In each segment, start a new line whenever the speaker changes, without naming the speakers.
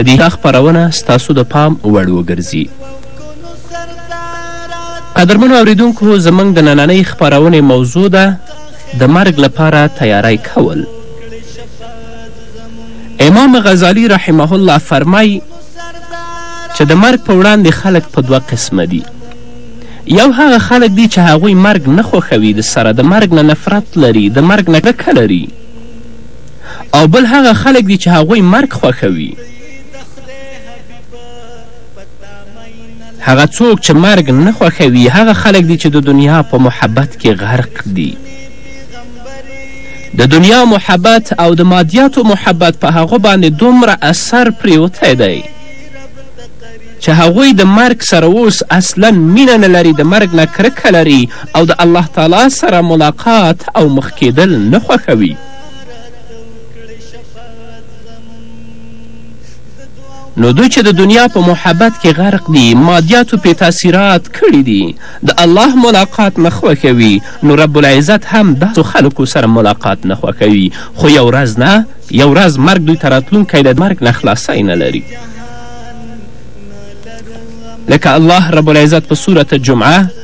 د دې خپرونه ستاسو د پام وړ وګرځي. قدرمنو اوریدونکو زموږ د نننۍ خپرونې موضوع ده د مرګ لپاره تیاری کول امام غزالی رحمه الله فرمای چې د مرګ په وړاندې خلک په دوه قسمه دي یو هغه خلک دي چې هغوی مرګ نه خوښوي د سره د مرګ نه نفرت لري د مرګ نه کرکه لري او بل هغه خلک دي چې هغوی مرګ خوښوي. هغه څوک چې مرګ نه خوښوي هغه خلک دي چې د دنیا په محبت کې غرق دي. د دنیا محبت او د مادیاتو محبت په هغو باندې دومره اثر پریوتی دی چې هغوی د مرګ سره اوس اصلا مینه نه لري د مرګ نه کرکه لري او د الله تعالی سره ملاقات او مخ کیدل نه خوښوي نو دوی چې د دنیا په محبت کې غرق دي مادیاتو پې تاثیرات کړي دي د الله ملاقات نه خوښوي نو رب العزت هم داسو خلکو سره ملاقات نه خوښوي خو یو ورځ نه یو ورځ مرګ دوی ته راتلونکی له مرګ نه خلاصی نه لري لکه الله رب العزت په سورة جمعه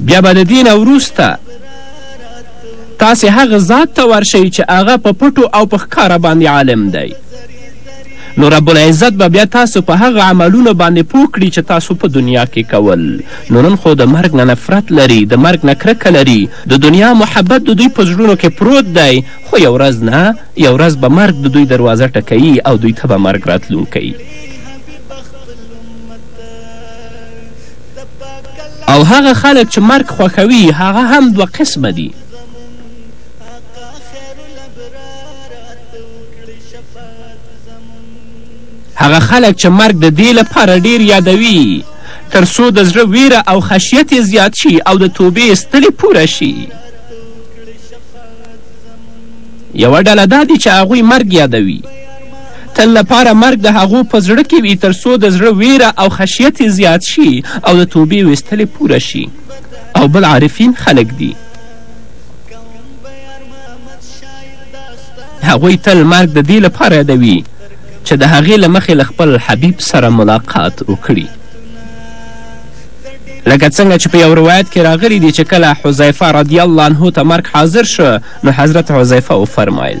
بیا به د دې نه وروسته تاسې هغه ذات ته ورشئ چې هغه په پټو او په ښکاره باندې عالم دی نو رب العزت به بیا تاسو په هغه عملونو باندې پوه کړي چې تاسو په دنیا کې کول نو نن خو د مرګ نه نفرت لري د مرګ نه کرکه لري د دنیا محبت د دوی په زړونو کې پروت دی خو یو ورځ نه یو ورځ به مرګ د دوی دروازه ټکوي او دوی ته به مرګ راتلونکی او هغه خلک چې مرګ خوښوي هغه هم دوه قسمه دي هغه خلک چې مرګ د دې لپاره ډیر یادوي تر څو د زړه ویره او خشیت یې زیات شي او د توبې ستړې پوره شي یوه ډله دا دي چې هغوی مرګ یادوي تل لپاره مرګ د هغو په زړه کې وي تر څو د زړه ویره او خشیت یې زیات شي او د توبې ویستل یې پوره شي او بل عارفین خلک دي هغوی تل مرګ د دې لپاره یادوي چې د هغې له مخې له خپل حبیب سره ملاقات وکړي لکه څنګه چې په یو روایت کې راغلی دی چې کله حذیفه رضی الله عنه ته مرګ حاضر شو نو حضرت حذیفه وفرمایل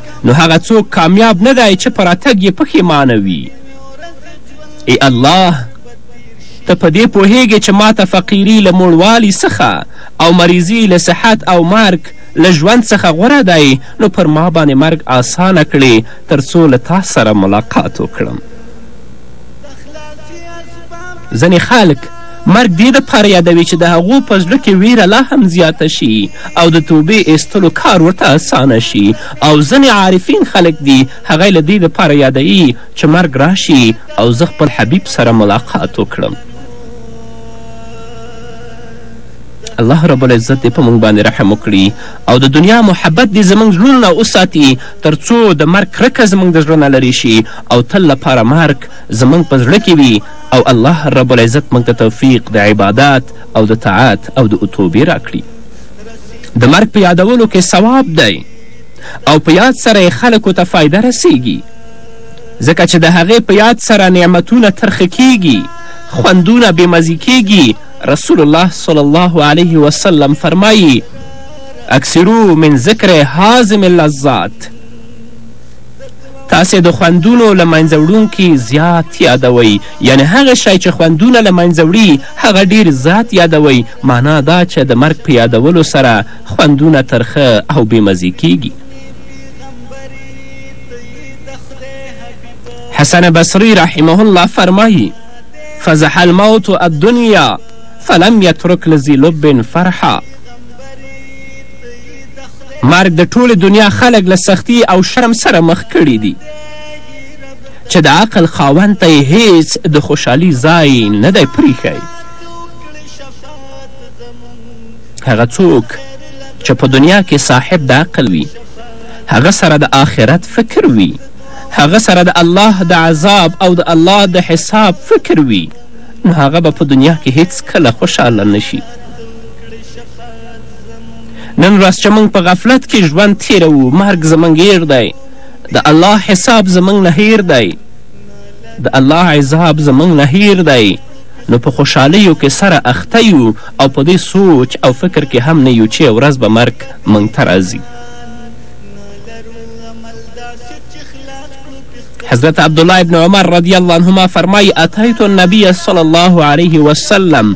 نو هغه څوک کامیاب نه دی چې په راتګ یې پښیمانه وي ای الله ته په دې پوهیږې چې ما ته فقیري له موړوالي څخه او مریضي له صحت او مرګ له ژوند څخه غوره دی نو پر ما باندې مرګ آسانه کړې تر څو له تا سره ملاقات وکړم ځینې خلک مرګ دې دپاره یادوي چې د هغو په زړه کې ویره لا هم زیاته شي او د توبې ایستلو کار ورته اسانه شي او ځینې عارفین خلک دي هغه له دې دپاره یادوي چې مرګ راشي او زه خپل حبیب سره ملاقات وکړم الله رب العزت دې په موږ باندې رحم وکړي او د دنیا محبت دې زموږ زړونو نه وساتي تر څو د مرګ کرکه زموږ د زړه نه لرې شي او تل لپاره مرګ زموږ په زړه کې وي او الله رب العزت موږ ته توفیق د عبادات او د طاعت او د اتوبې راکړي د مرګ په یادولو کې ثواب دی او په یاد سره یې خلکو ته فایده رسیږي ځکه چې د هغې په یاد سره نعمتونه ترخه کیږي خوندونه بېمزي کیږي رسول الله صلی الله علیه وسلم فرمایی اکثرو من ذکر حازم اللذات تاسې د خوندونو له منځه وړونکي زیات یادوئ یعنې هغه شی چې خوندونه له منځه وړي هغه ډیر زیات یادوئ معنا دا چې د مرګ په یادولو سره خوندونه ترخه او بېمزې کیږي حسن بصری رحمه الله فرمایی فزح الموت الدنیا فلم یترک لذی لب فرحا مرګ د ټولې دنیا خلک له سختی او شرم سره مخ کړي دي چې د عقل خاوند ته یې هیڅ د خوشحالي ځای نه دی پریښی هغه څوک چې په دنیا کې صاحب د عقل وي هغه سره د آخرت فکر وي هغه سره د الله د عذاب او د الله د حساب فکر وي نو هغه به په دنیا کې هیڅکله خوشحاله نشي نن ورځ چې موږ په غفلت کې ژوند تېروو مرګ زموږ هیر دی د الله حساب زموږ نه هیر دی د الله عذاب زموږ نه هیر دی نو په خوشحالیو کې سره اخته یو او په دې سوچ او فکر کې هم نه یو چې یو ورځ به مرګ موږ ته راځي حضرت عبدالله ابن عمر رضی الله عنهما فرمایي اتیت النبی صلی الله علیه وسلم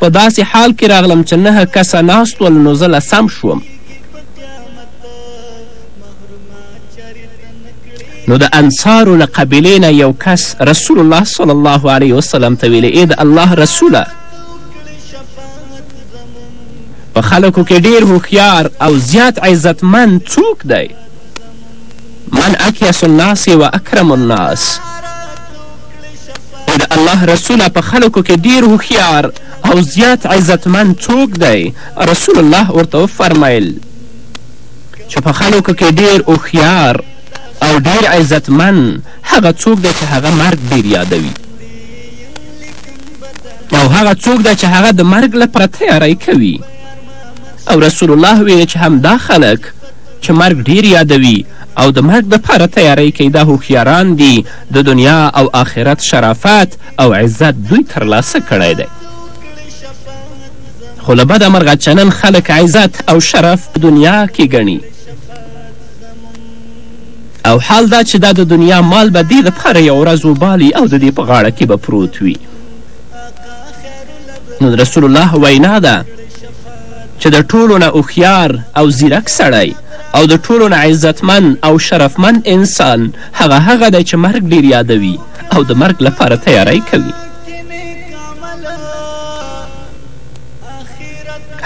په داسې حال کې راغلم چې نهه کسه ناست ول نو زه لسم شوم. نو د انصارو له قبیلې نه یو کس رسول الله صلی الله علیه وسلم ته ویلې ای د الله رسوله په خلکو کې ډیر هوښیار او زیات عزتمند څوک دی من اکیس الناس و اکرم الناس ای د الله رسوله په خلکو کې ډیر هوښیار او زیات عزتمند څوک دی رسول الله ورته وفرمیل چې په خلکو کې ډیر هوښیار او ډیر عزتمند هغه څوک دی چې هغه مرګ ډیر یادوي او هغه څوک دی چې هغه د مرګ لپاره تیاری کوي او رسول الله ویل چې همدا خلک چې مرګ ډیر یادوي او د مرګ دپاره تیاری کوي دا هوښیاران دي د دنیا او آخرت شرافت او عزت دوی ترلاسه کړی دی خو له بده مرغه چې نن خلک عزت او شرف په دنیا کې ګڼي او حال دا چې دا د دنیا مال به دې دپاره یو ورځ وبالي او د دې په غاړه کې به پروت وي نو د رسول الله وینا ده چې د ټولو نه هوښیار او زیرک سړی او د ټولو نه عزتمن او شرفمن انسان هغه هغه دی چې مرګ ډېر یادوي او د مرګ لپاره تیاری کوي.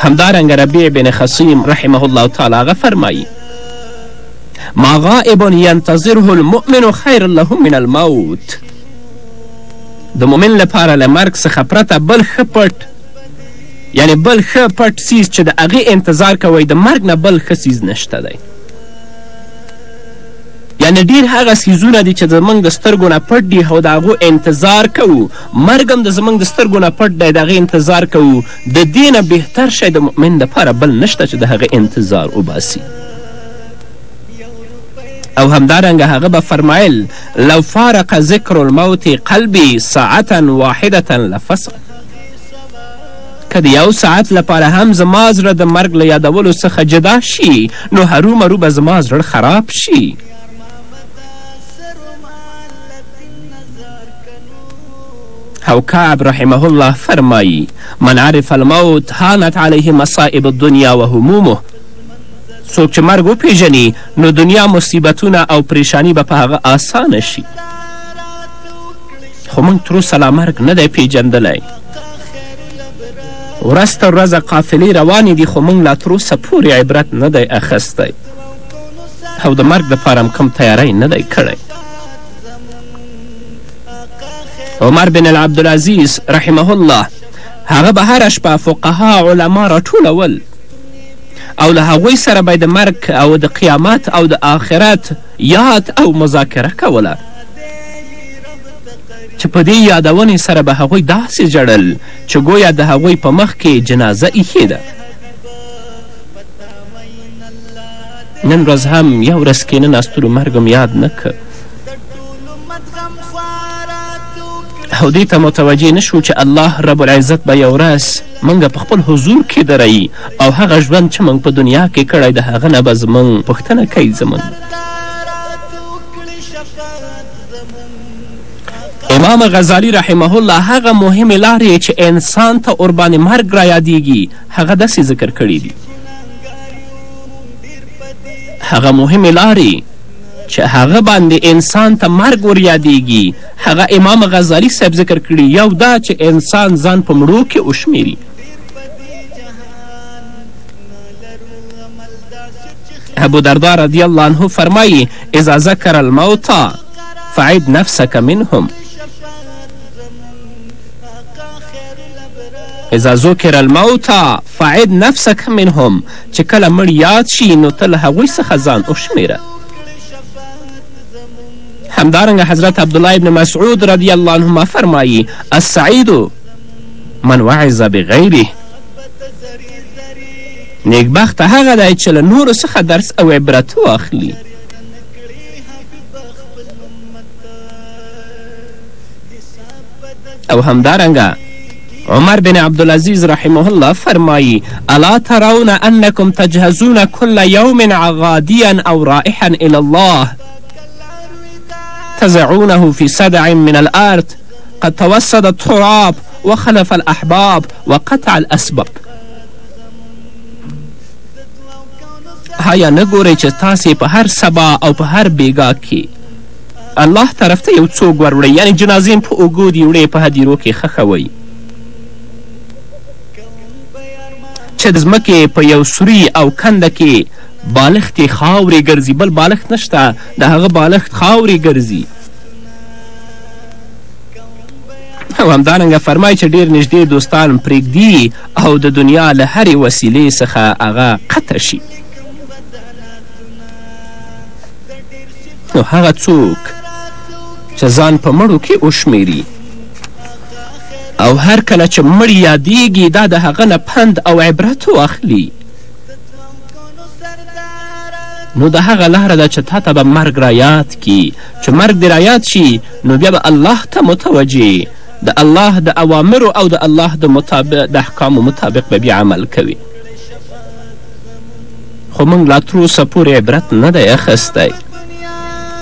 همدارنګه ربیع بن خصیم رحمه الله تعالی هغه فرمایی ما غائب ینتظره المؤمن خیر له من الموت د مؤمن لپاره له مرګ څخه پرته بل ښه پټ یعنی بل ښه پټ څیز چې د هغې انتظار کوئ د مرګ نه بل ښه څیز نشته دی یعنې ډېر هغه څیزونه دي چې زموږ د سترګو نه پټ دي او د هغو انتظار کوو مرګ هم د زموږ د سترګو نه پټ دی د هغه انتظار کوو د دې نه بهتر شی د مؤمن دپاره بل نشته چې د هغه انتظار وباسي او همدارنګه هغه به فرمایل لو فارق ذکر الموت قلبي ساعتا واحدة لفسق که د یو ساعت لپاره هم زما زړه د مرګ له یادولو څخه جدا شي نو هرو مرو به زما زړه خراب شي. او کعب رحمه الله فرمایی من عرف الموت هانت علیه مصائب الدنیا و همومه څوک چې مرګ وپیژني نو دنیا مصیبتونه او پریشانی به په هغه آسانه شي خو موږ تر اوسه لا مرګ نه دی پیژندلی ورځ تر ورځه قافلې روانې دي خو موږ لا تر اوسه پورې عبرت نه دی اخیستی او د مرګ دپاره هم کوم تیاری نه دی کړی عمر بن العبدالعزیز رحمه الله هغه به هره شپه فقها علما راټولول او له هغوی سره به د مرګ او د قیامت او د آخرت یاد او مذاکره کوله چې په دې یادونې سره به هغوی داسې ژړل چې ګویا د هغوی په مخ کې جنازه ایښې ده نن ورځ هم یو ورځ کې نه ناستلو مرګ هم یاد نه که او دې ته متوجه نه شو چې الله رب العزت به یو ورځ مونږ په خپل حضور کښې دری او هغه ژوند چه مونږ په دنیا کښې کړی د هغه نه به زمونږ پوښتنه کوی زمونږ امام غزالی رحمه الله هغه مهمې لارې چې انسان ته ورباندې مرګ رایادیږي هغه داسې ذکر کړي دي هغه مهمې لارې چې هغه باندې انسان ته مرګ وریادیږي هغه امام غزالي صاحب ذکر کړي یو دا چې انسان ځان په مړو کې وشمېري ابو دردا رضی الله عنه فرمایي اذا ذکر الموتا فعد نفسك منهم اذا ذکر الموتا فعد نفسك منهم چې کله مړ یاد شي نو ته له هغوی څخه ځان وشمېره همدارنګه حضرت عبدالله ابن مسعود رضی الله عنهما فرمایی السعید من وعظ بغیره نیکبخت هغه دی چې له نورو څخه درس او عبرت واخلي او همدارنګه عمر بن عبدالعزیز رحمه الله فرمایی الا ترون انکم تجهزون کل یوم عغادیا او رائحا الی الله تزعونه في سدع من الارض قد توسد التراب وخلف الاحباب وقطع الاسباب هيا نه ګورئ چې تاسې په هر سبا او په هر بیګا کې الله طرف ته یو څوک وروړئ یعنې جنازې په اوږو دي وړې په هدیرو کې خښوئ چې د ځمکې په یو سوري او کنده کې بالښت یې خاورې ګرځي بل بالښت نشته د هغه بالښت خاورې ګرځي او همدارنګه فرمایي چې ډیر نږدې دوستان پرېږدي او د دنیا له هرې وسیلې څخه هغه قطع شي نو هغه څوک چې ځان په مړو کې وشمیري او هر کله چې مړ یادیږي دا د هغه نه پند او عبرت واخلي نو دا هغه لاره ده چې تا ته به مرګ را یاد کي چې مرګ دې را یاد شي نو بیا به الله ته متوجه د الله د اوامرو او د الله د مطابق د احکامو مطابق به بیا عمل کوي خو موږ لا تر اوسه پورې عبرت نه دی اخیستی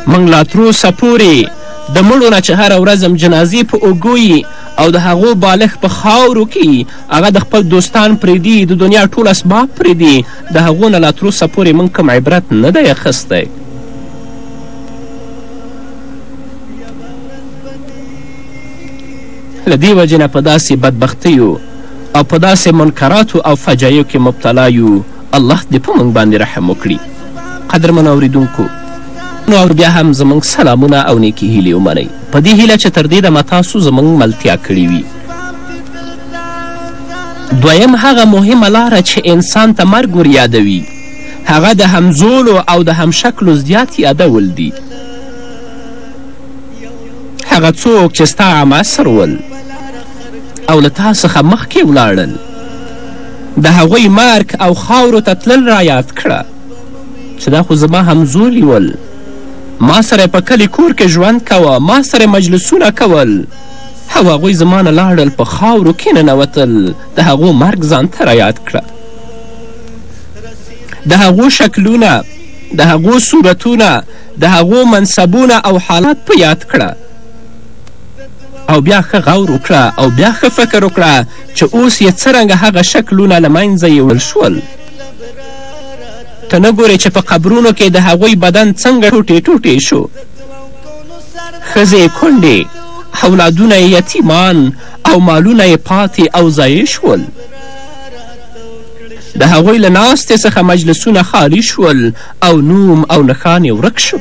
موږ لا تر اوسه پورې د مړو نه چې هره ورځ جنازې په اوږو او د هغو بالښت په خاورو کې هغه د خپل دوستان پرېږدي د دنیا ټول اسباب پرېږدي د هغو نه لا تر اوسه پورې موږ کوم عبرت نه دی اخیستی له دې وجې نه په داسې بدبختیو او په داسې منکراتو او فجایو کې مبتلا یو الله دې په موږ باندې رحم وکړي قدرمنو اوریدونکو نو او بیا هم زموږ سلامونه او نیکې هیلې ومنئ په دې هیله چې تر دې دمه تاسو زموږ ملتیا کړې وي دویم هغه مهمه لاره چې انسان ته مرګ ور یادوي هغه د همزولو او د همشکلو زیات یادول دي هغه څوک چې ستا همعصر ول او له تا څخه مخکې ولاړل د هغوی مرګ او خاورو ته تلل را یاد کړه چې دا خو زما همزولي ول ما سره په کلي کور کې ژوند کوه ما سره مجلسونه کول او هغوی زما نه لاړل په خاورو کې ننوتل د هغو مرګ ځان ته رایاد کړه د هغو شکلونه د هغو صورتونه د هغو منصبونه او حالات په یاد کړه او بیا ښه غور وکړه او بیا ښه فکر وکړه چې اوس یې څرنګه هغه شکلونه له منځه یوړل شول ته نه ګورې چې په قبرونو کې د هغوی بدن څنګه ټوټې ټوټې شو ښځې یې کونډې، اولادونه یې یتیمان او مالونه یې پاتې او ضایع شول. د هغوی له ناستې څخه مجلسونه خالي شول او نوم او نښان یې ورک شو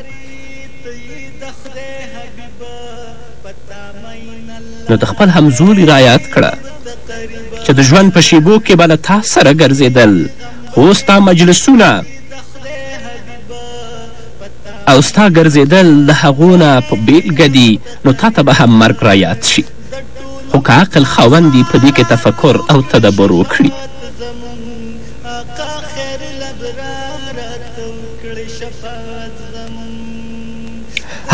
نو د خپل همزولي را یاد کړه چې د ژوند په شیبو کې به له تا سره ګرځېدل خو ستا مجلسونه او ستا ګرځېدل د هغو نه په بېلګه دي نو تا ته به هم مرګ رایاد شي خو که عقل خاوند دي په دې کې تفکر او تدبر وکړي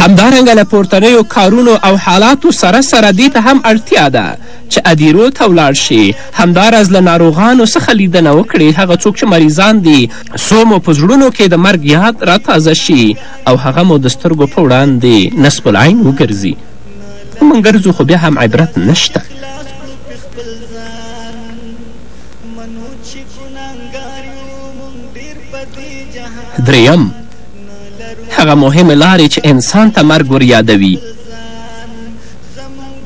همدارنګه له پورتنیو کارونو او حالاتو سره سره دې ته هم اړتیا ده چې ادیرو ته ولاړ شي همداراز له ناروغانو څخه لیدنه وکړي هغه څوک چې مریضان دي څو مو په زړونو کې د مرګ یاد راتازه شي او هغه مو د سترګو په وړاندې نصب العین وګرځي موږ ګرځو خو بیا هم عبرت نشته دریم هغه مهمې لارې چې انسان ته مرګ ور یادوي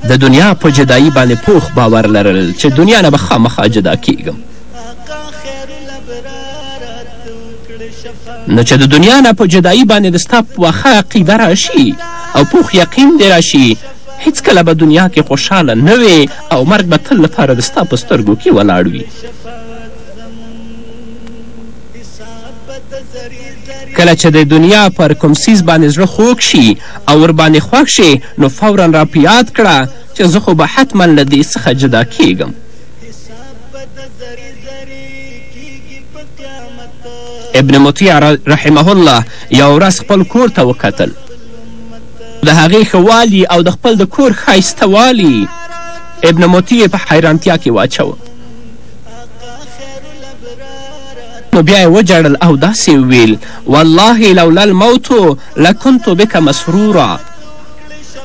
د دنیا په جدایی باندې پوخ باور لرل چې دنیا نه به خامخا جدا کیږم نو چې د دنیا نه په جدایي باندې د ستا پوخه عقیده راشي او پوخ یقین دې راشي هیڅکله به دنیا کې خوشحاله نه وې او مرګ به تل لپاره د ستا په سترګو کې ولاړ وي کله چې د دنیا پر کوم څیز باندې زړه خوږ شي او ورباندې خوښ شي نو فورا را په یاد کړه چې زه خو به حتما له دې څخه جدا کیږم حساب به د ذرې ذرې کېږي په قیامت. ابن مطیع رحمه الله یوه ورځ خپل کور ته وکتل د هغې ښه والي او د خپل د کور ښایسته والي ابن مطیع په حیرانتیا کې واچوه نو بیا یې وجړل او داسې ویل والله لولا الموت لکنت بک مسرورا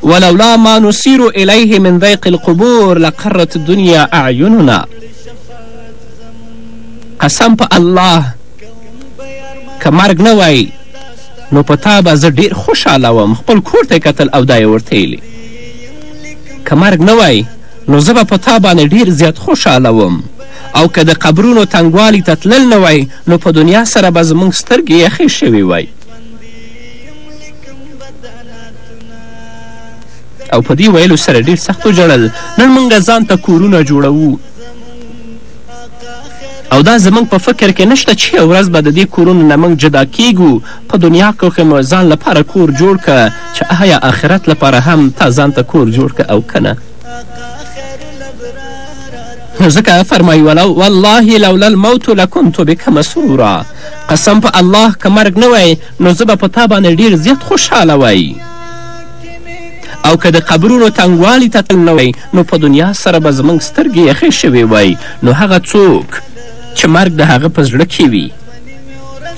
ولولا ما نسیر الیه من ضیق القبور لقرت دنیا اعیننا قسم په الله که مرګ نه وای نو په تا به زه ډیر خوشحاله وم خپل کور ته کتل او دا یې ورته ویلي که مرګ نه وای نو زه به په تا باندې ډیر زیات خوشحاله وم او که د قبرونو تنګوالي ته تلل نه وای نو په دنیا سره به زموږ سترګې یخې شوې وای او په دې ویلو سره ډېر سخت وژړل نن موږ ځان ته کورونه جوړوو او دا زموږ په فکر کې نشته چې یو ورځ به د دې کورونو نه موږ جدا کیږو په دنیا کې مو ځان لپاره کور جوړ که چې آیا آخرت لپاره هم تا ځان ته کور جوړ که او که نه نو ځکه فرمایي والله لولا الموت لکنت بک مسرورا قسم په الله که مرګ نه وای نو زه به په تا باندې ډیر زیات خوشحاله وای او که د قبرونو تنګوالي ته تل نه وای نو په دنیا سره به زموږ سترګې یخې شوې وای نو هغه څوک چې مرګ د هغه په زړه کې وي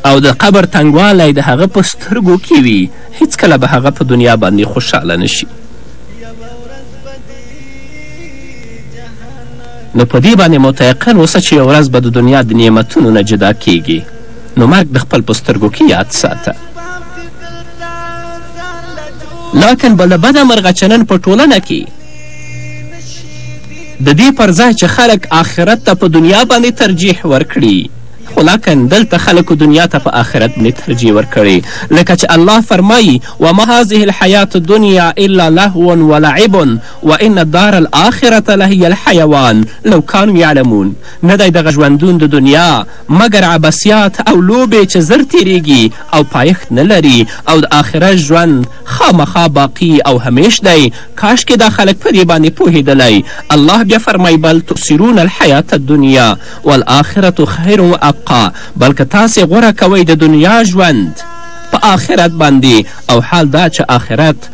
او د قبر تنګوالی د هغه په سترګو کې وي هیڅکله به هغه په دنیا باندې خوشحاله نشي نو په دې باندې متيقن اوسه چې يوه ورځ به د دنيا د نعمتونو نه جدا کېږي نو مرګ د خپل په سترګو کې ياد ساته لاکن به له بده مرغه چې نن په ټولنه کې د دې پر ځای چې خلک آخرت ته په دنیا باندې ترجیح ورکړي خو لاکن دلته خلکو دنیا ته په آخرت باندې ترجیح ورکړي لکه چې الله فرمایي وما هذه الحیات الدنیا الا لهو ولعب وان الدار الاخرة لهی الحیوان لو کانو یعلمون نه دی دغه ژوندون د دنیا مګر عبثیات او لوبې چې زر تیریږي او پایښت نه لري او د آخرت ژوند خامخا باقي او همیش دی کاشکې دا خلک په دې باندې پوهېدلی الله بیا فرمایي بل تؤثرون الحیات الدنیا والآخرة خیر و ابقا بلکه تاسې غوره کوئ د دنیا ژوند په آخرت باندې او حال دا چې آخرت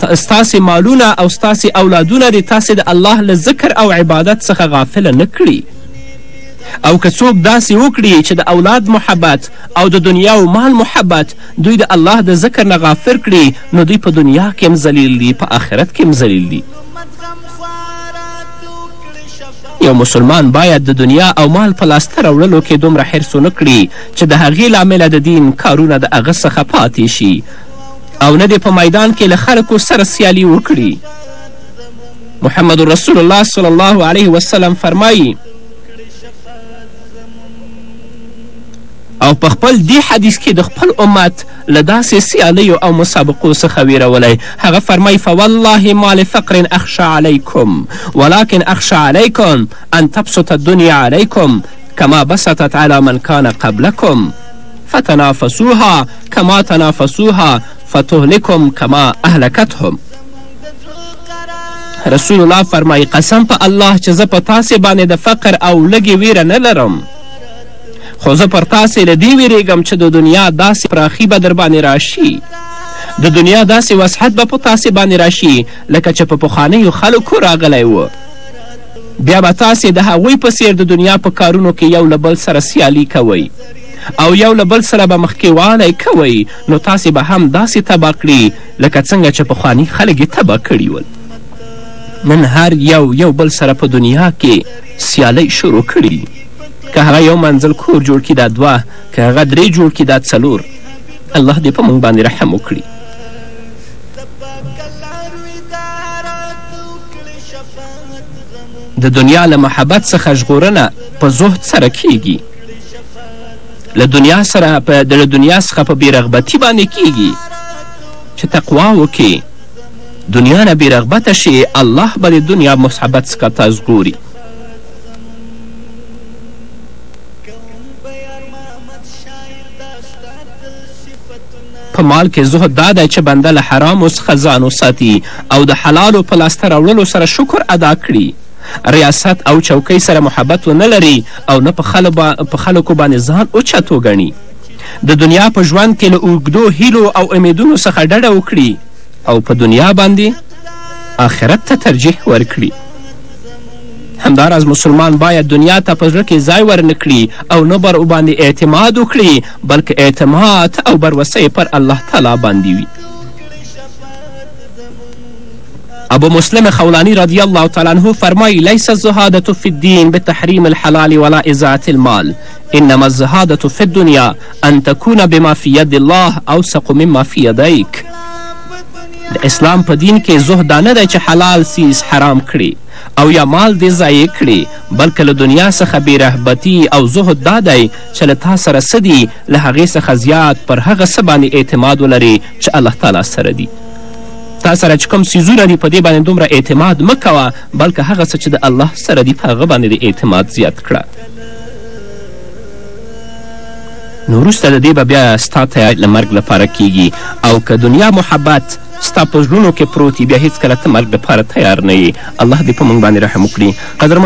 ستاسې مالونه او ستاسې اولادونه دې تاسې د الله له ذکر او عبادت څخه غافله نه کړي او که څوک داسې وکړي چې د اولاد محبت او د دنیا او مال محبت دوی د الله د ذکر نه غافر کړي نو دوی په دنیا کې هم ذلیل دي په آخرت کې هم ذلیل دي یو مسلمان باید د دنیا او مال په لاسته راوړلو کې دومره حرص ونه کړي چې د هغې لامله د دین کارونه د هغه څخه پاتې شي او نه دې په میدان کې له خلکو سره سیالي وکړي محمد رسول الله صلی الله علیه وسلم فرمایي او په خپل دې حدیث کې د خپل امت له داسې سیالیو او مسابقو څخه ویرولی هغه فرمای فوالله ما لفقر اخشى علیکم ولكن اخشى علیکم ان تبسط الدنیا علیکم کما بسطت علی من کان قبلکم فتنافسوها کما تنافسوها فتهلکم کما اهلکتهم رسول الله فرمایي قسم په الله چې زه په تاسې باندې د فقر او لږې ویره نه لرم خو زه پر تاسې له دې ویرېږم چې د دنیا داسې پراخي به در باندې راشي د دنیا داسې وسحت به په تاسې باندې راشي لکه چې په پخوانیو خلکو راغلی و بیا به تاسې د هغوی په څیر د دنیا په کارونو کې یو له بل سره سیالي کوئ او یو له بل سره به مخکېوالی کوئ نو تاسې به هم داسې تباه کړي لکه څنګه چې پخواني خلک یې تباه کړي ول نن هر یو یو بل سره په دنیا کې سیالۍ شروع کړي دي که هغه یو منزل کور جوړ کړي دا دوه که هغه درې جوړ کړي دا څلور الله دې په موږ باندې رحم وکړي د دنیا له محبت څخه ژغورنه په زهد سره کیږي له دنیا سره په د دنیا څخه په بیرغبتی باندې کیږي چې تقوا وکړي دنیا نه بیرغبته شي الله به د دنیا محبت څخه تاسو ګوري په مال کې زهد دا دی چې بنده له حرامو څخه ځان وساتي او د حلالو په لاسته راوړلو سره شکر ادا کړي ریاست او چوکۍ سره محبت ونه لري او نه په خلکو باندې ځان اوچت وګڼي د دنیا په ژوند کې له اوږدو هیلو او امیدونو څخه ډډه وکړي او په دنیا باندې آخرت ته ترجیح ورکړي همداراز مسلمان باید دنیا ته په زړه کې ځای ورنکړي او نه بر باندې اعتماد وکړي بلکې اعتماد او بروسه پر الله تعالی باندې وي ابو مسلم خولانی رضی الله تعالی عنه فرمایی لیس الزهادة فی الدین بتحریم الحلال ولا اضاعة المال انما الزهادة فی الدنیا ان تکون بما فی ید الله اوثق مما فی یدیک د اسلام په دین کې زهد دا نه دی چې حلال سیز حرام کړي او یا مال دې ضایع کړي بلکې له دنیا څخه بې رهبتي او زهد دا دی چې له تا سره څه دي له هغې څخه زیات پر هغه څه باندې اعتماد ولرې چې الله تعالی سره دي تا سره چې کوم څیزونه دي په دې باندې دومره اعتماد مه کوه بلکه هغه څه چې د الله سره دي په هغه باندې د اعتماد زیات کړه نو وروسته د دې به بیا ستا تیاری له مرګ لپاره کیږي او که دنیا محبت ستا په زړونو کې پروت بیا هیڅکله ته مرګ لپاره تیار نه یې الله دې په موږ باندې رحم وکړي قدرمن